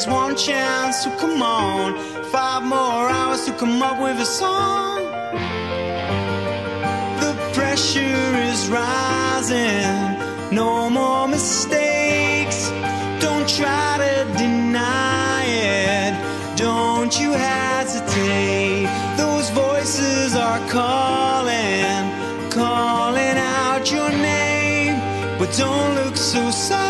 is one chance, so come on. Five more hours to come up with a song. The pressure is rising, no more mistakes. Don't try to deny it, don't you hesitate. Those voices are calling, calling out your name, but don't look so sorry.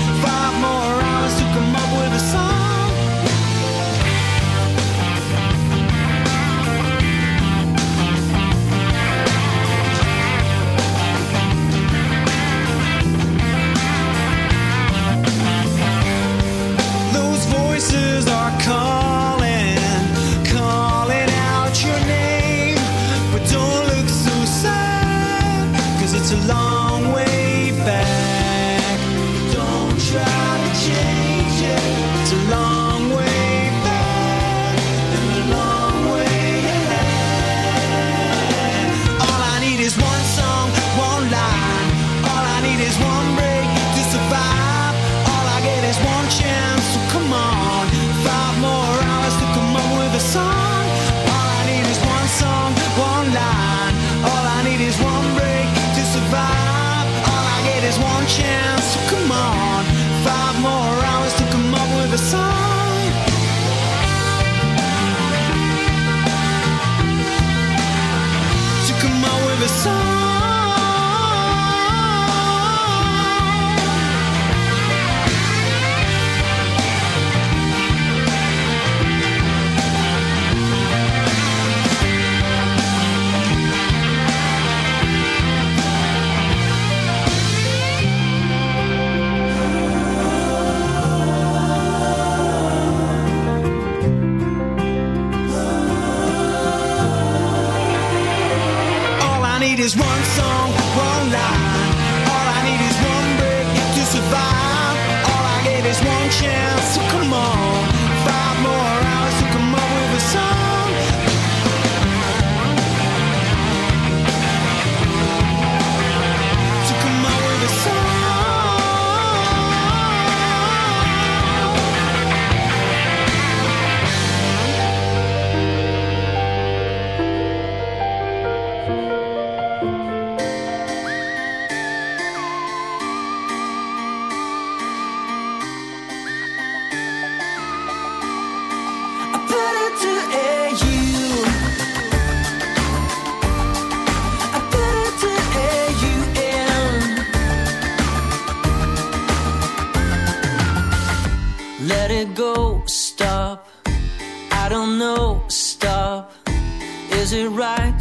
so long.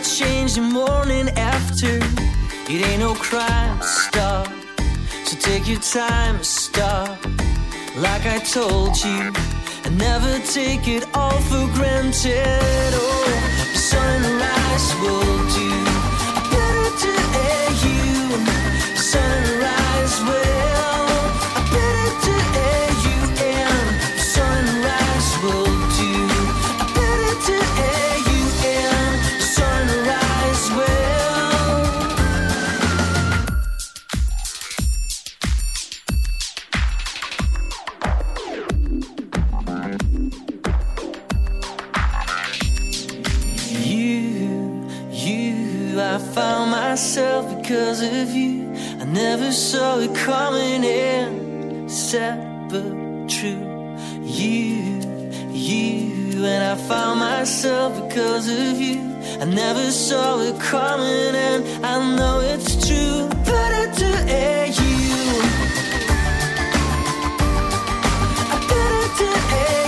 change the morning after. It ain't no crime, stop. So take your time, stop. Like I told you, I never take it all for granted. Oh, sunrise will do. Myself because of you. I never saw it coming in, sad but true. You, you, and I found myself because of you. I never saw it coming, and I know it's true. Better to air you. I better to air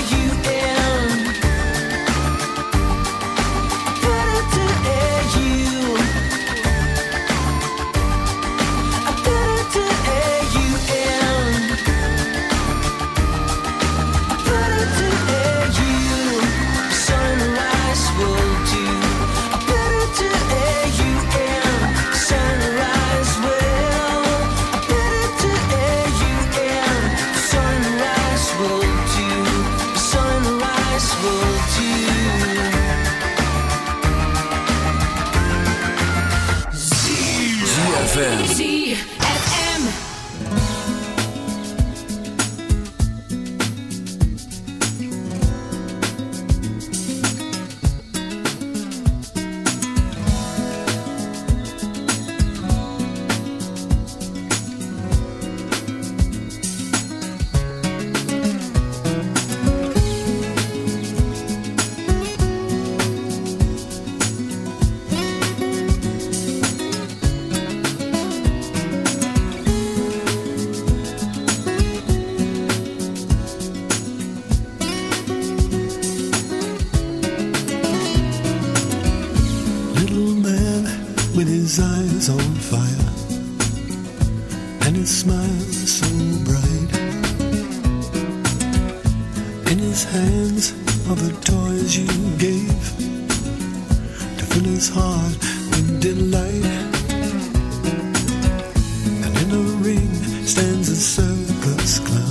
are the toys you gave to fill his heart with delight. And in a ring stands a circus clown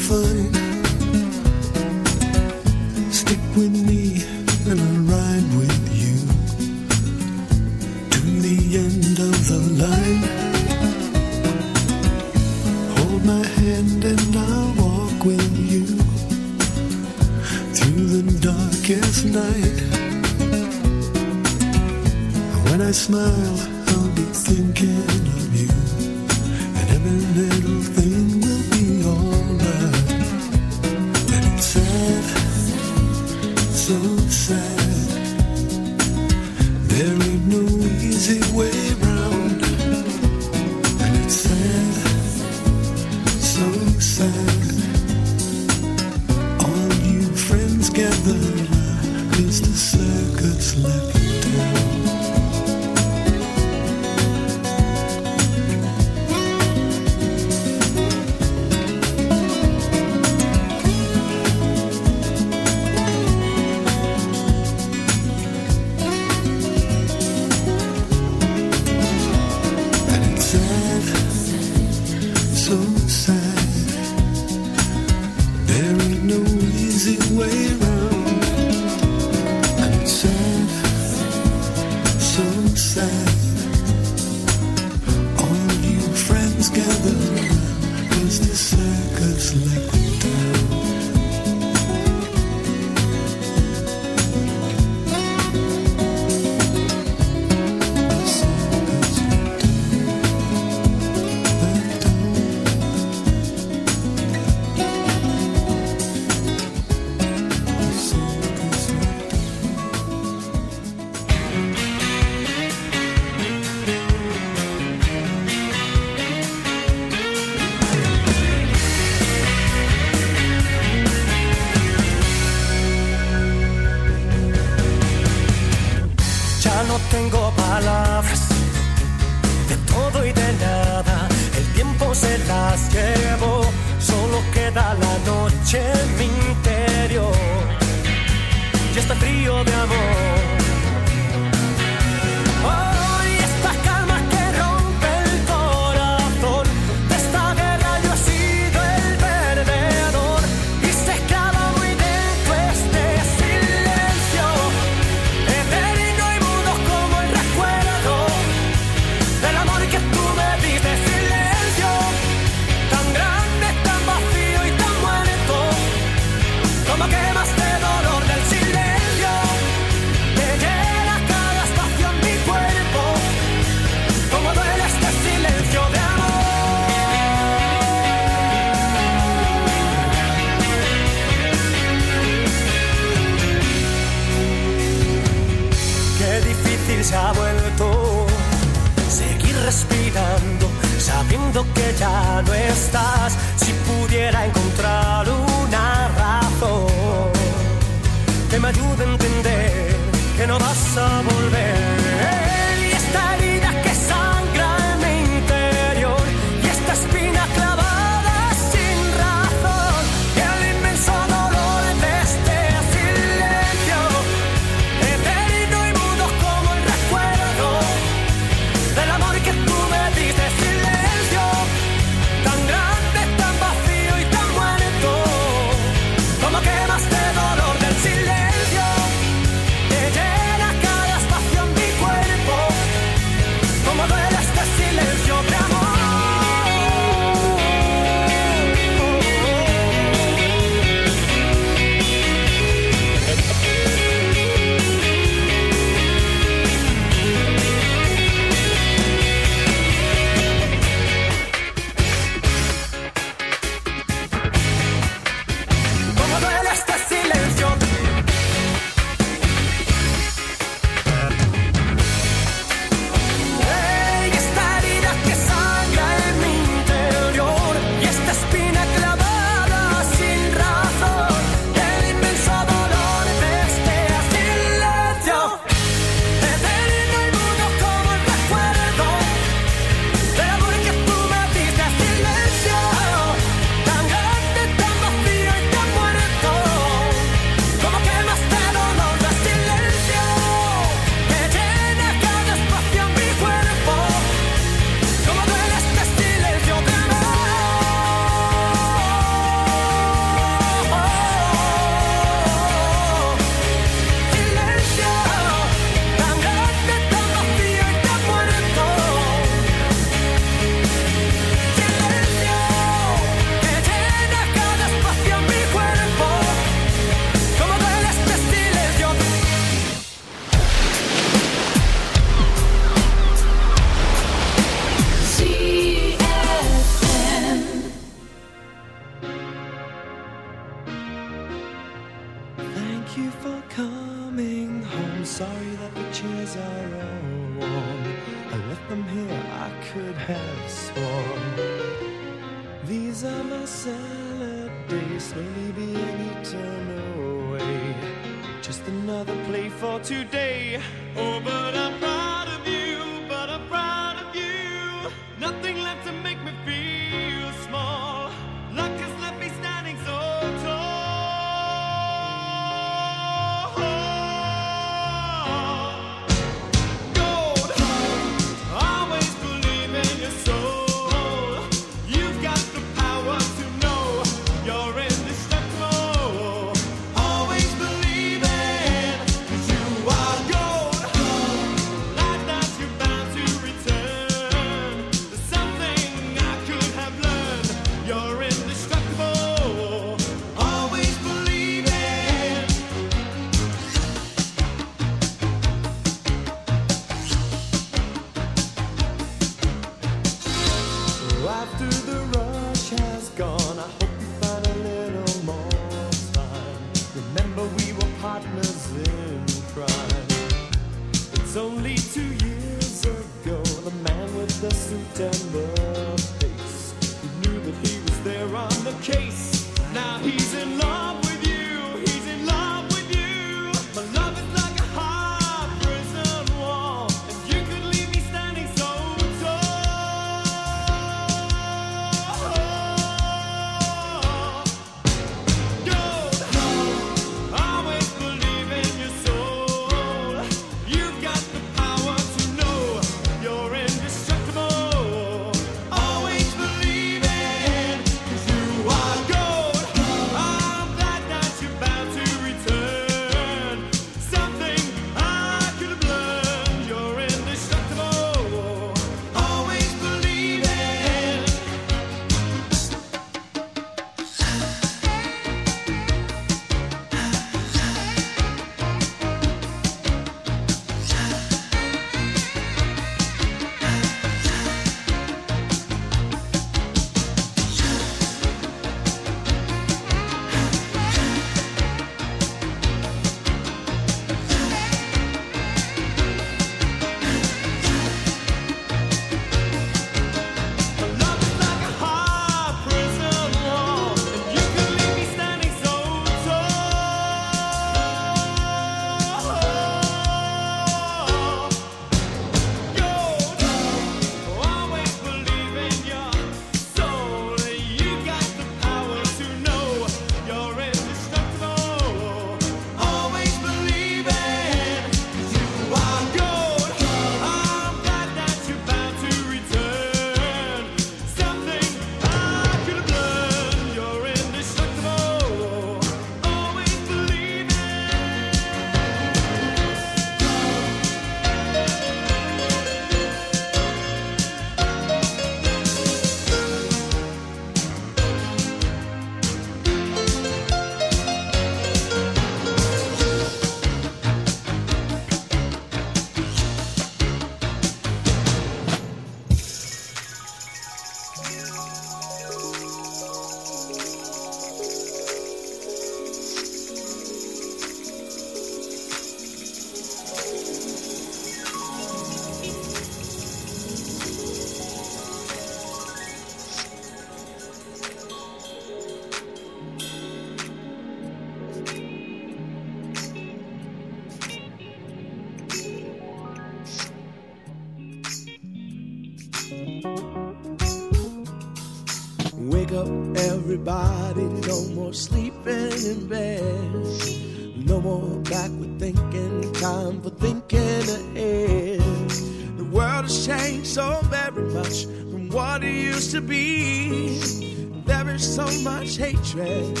much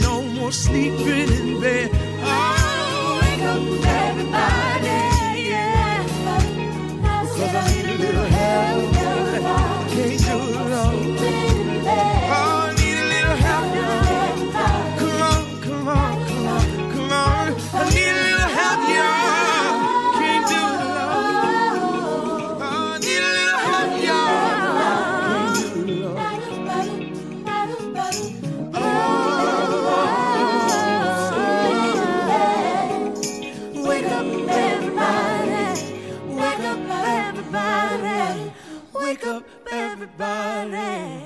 no more sleeping in bed. Oh, wake up, everybody, yeah. Because I'm. body.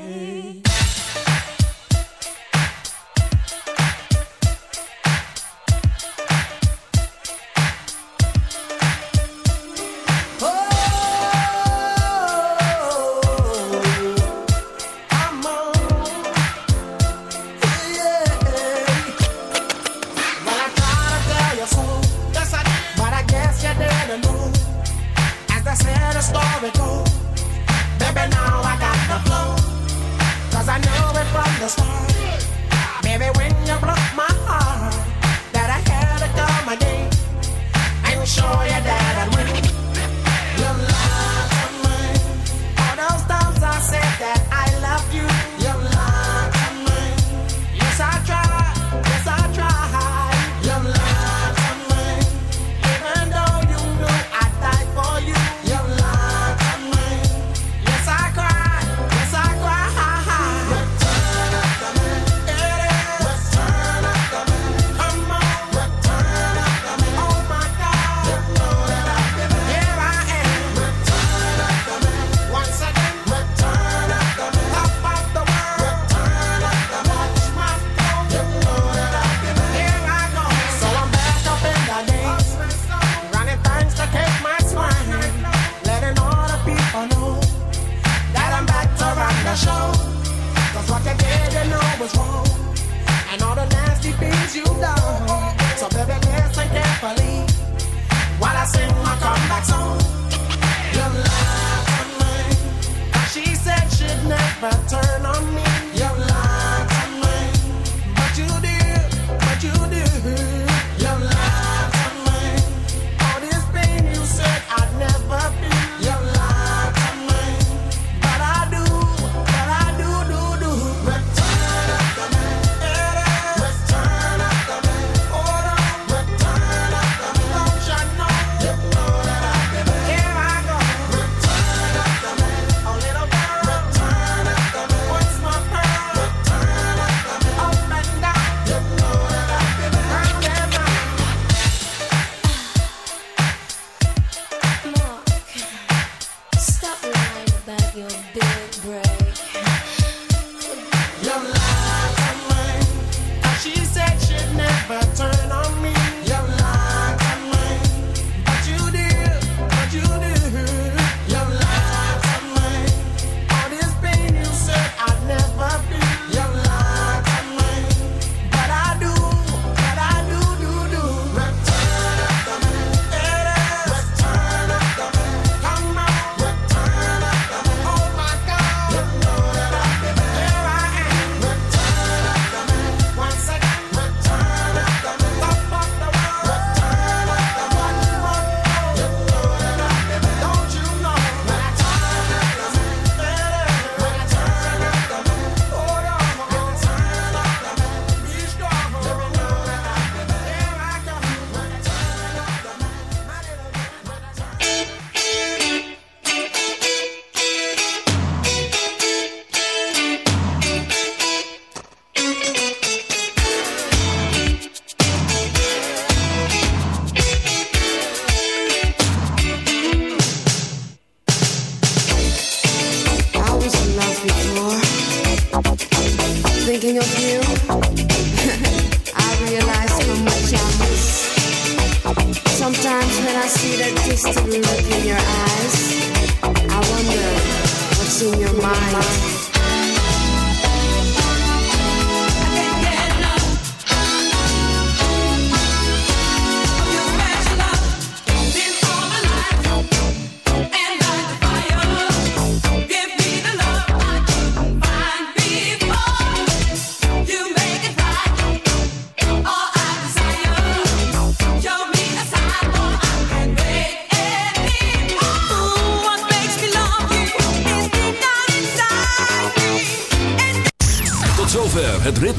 Your mind.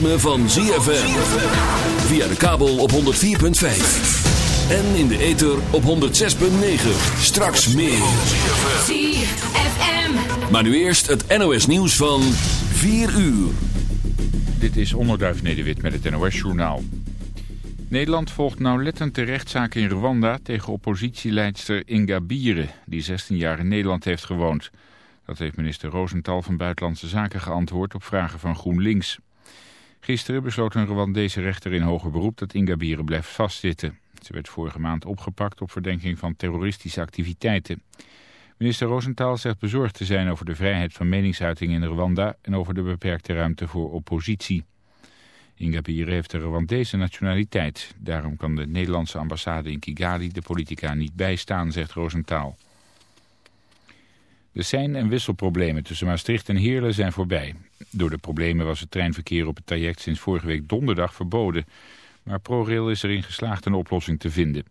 Ritme van ZFM. Via de kabel op 104.5. En in de ether op 106.9. Straks meer. ZFM. Maar nu eerst het NOS nieuws van 4 uur. Dit is Onderduif Nederwit met het NOS Journaal. Nederland volgt nauwlettend de rechtszaak in Rwanda tegen oppositieleidster Inga Bieren, die 16 jaar in Nederland heeft gewoond. Dat heeft minister Rosenthal van Buitenlandse Zaken geantwoord op vragen van GroenLinks. Gisteren besloot een Rwandese rechter in hoger beroep dat Ingabire blijft vastzitten. Ze werd vorige maand opgepakt op verdenking van terroristische activiteiten. Minister Rosenthal zegt bezorgd te zijn over de vrijheid van meningsuiting in Rwanda en over de beperkte ruimte voor oppositie. Ingabire heeft de Rwandese nationaliteit. Daarom kan de Nederlandse ambassade in Kigali de politica niet bijstaan, zegt Rosenthal. De sein- en wisselproblemen tussen Maastricht en Heerlen zijn voorbij. Door de problemen was het treinverkeer op het traject sinds vorige week donderdag verboden. Maar ProRail is erin geslaagd een oplossing te vinden.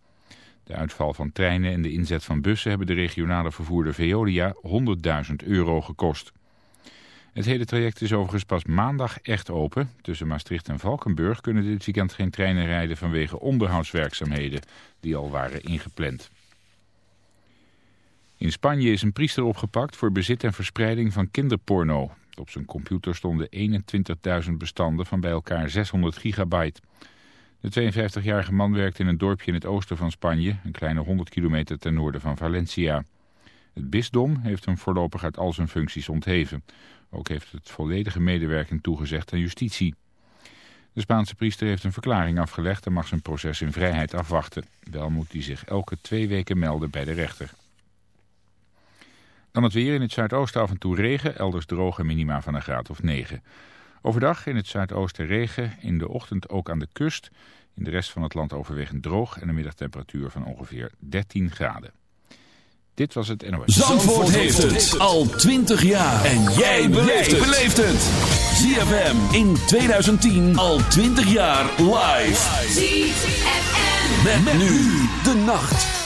De uitval van treinen en de inzet van bussen hebben de regionale vervoerder Veolia 100.000 euro gekost. Het hele traject is overigens pas maandag echt open. Tussen Maastricht en Valkenburg kunnen dit weekend geen treinen rijden vanwege onderhoudswerkzaamheden die al waren ingepland. In Spanje is een priester opgepakt voor bezit en verspreiding van kinderporno. Op zijn computer stonden 21.000 bestanden van bij elkaar 600 gigabyte. De 52-jarige man werkt in een dorpje in het oosten van Spanje, een kleine 100 kilometer ten noorden van Valencia. Het bisdom heeft hem voorlopig uit al zijn functies ontheven. Ook heeft het volledige medewerking toegezegd aan justitie. De Spaanse priester heeft een verklaring afgelegd en mag zijn proces in vrijheid afwachten. Wel moet hij zich elke twee weken melden bij de rechter. Dan het weer in het zuidoosten af en toe regen, elders droge minima van een graad of 9. Overdag in het zuidoosten regen, in de ochtend ook aan de kust. In de rest van het land overwegend droog en een middagtemperatuur van ongeveer 13 graden. Dit was het NOS. Zandvoort, heeft het al 20 jaar. En jij beleeft het. ZFM in 2010 al 20 jaar live. ZFM. met nu de nacht.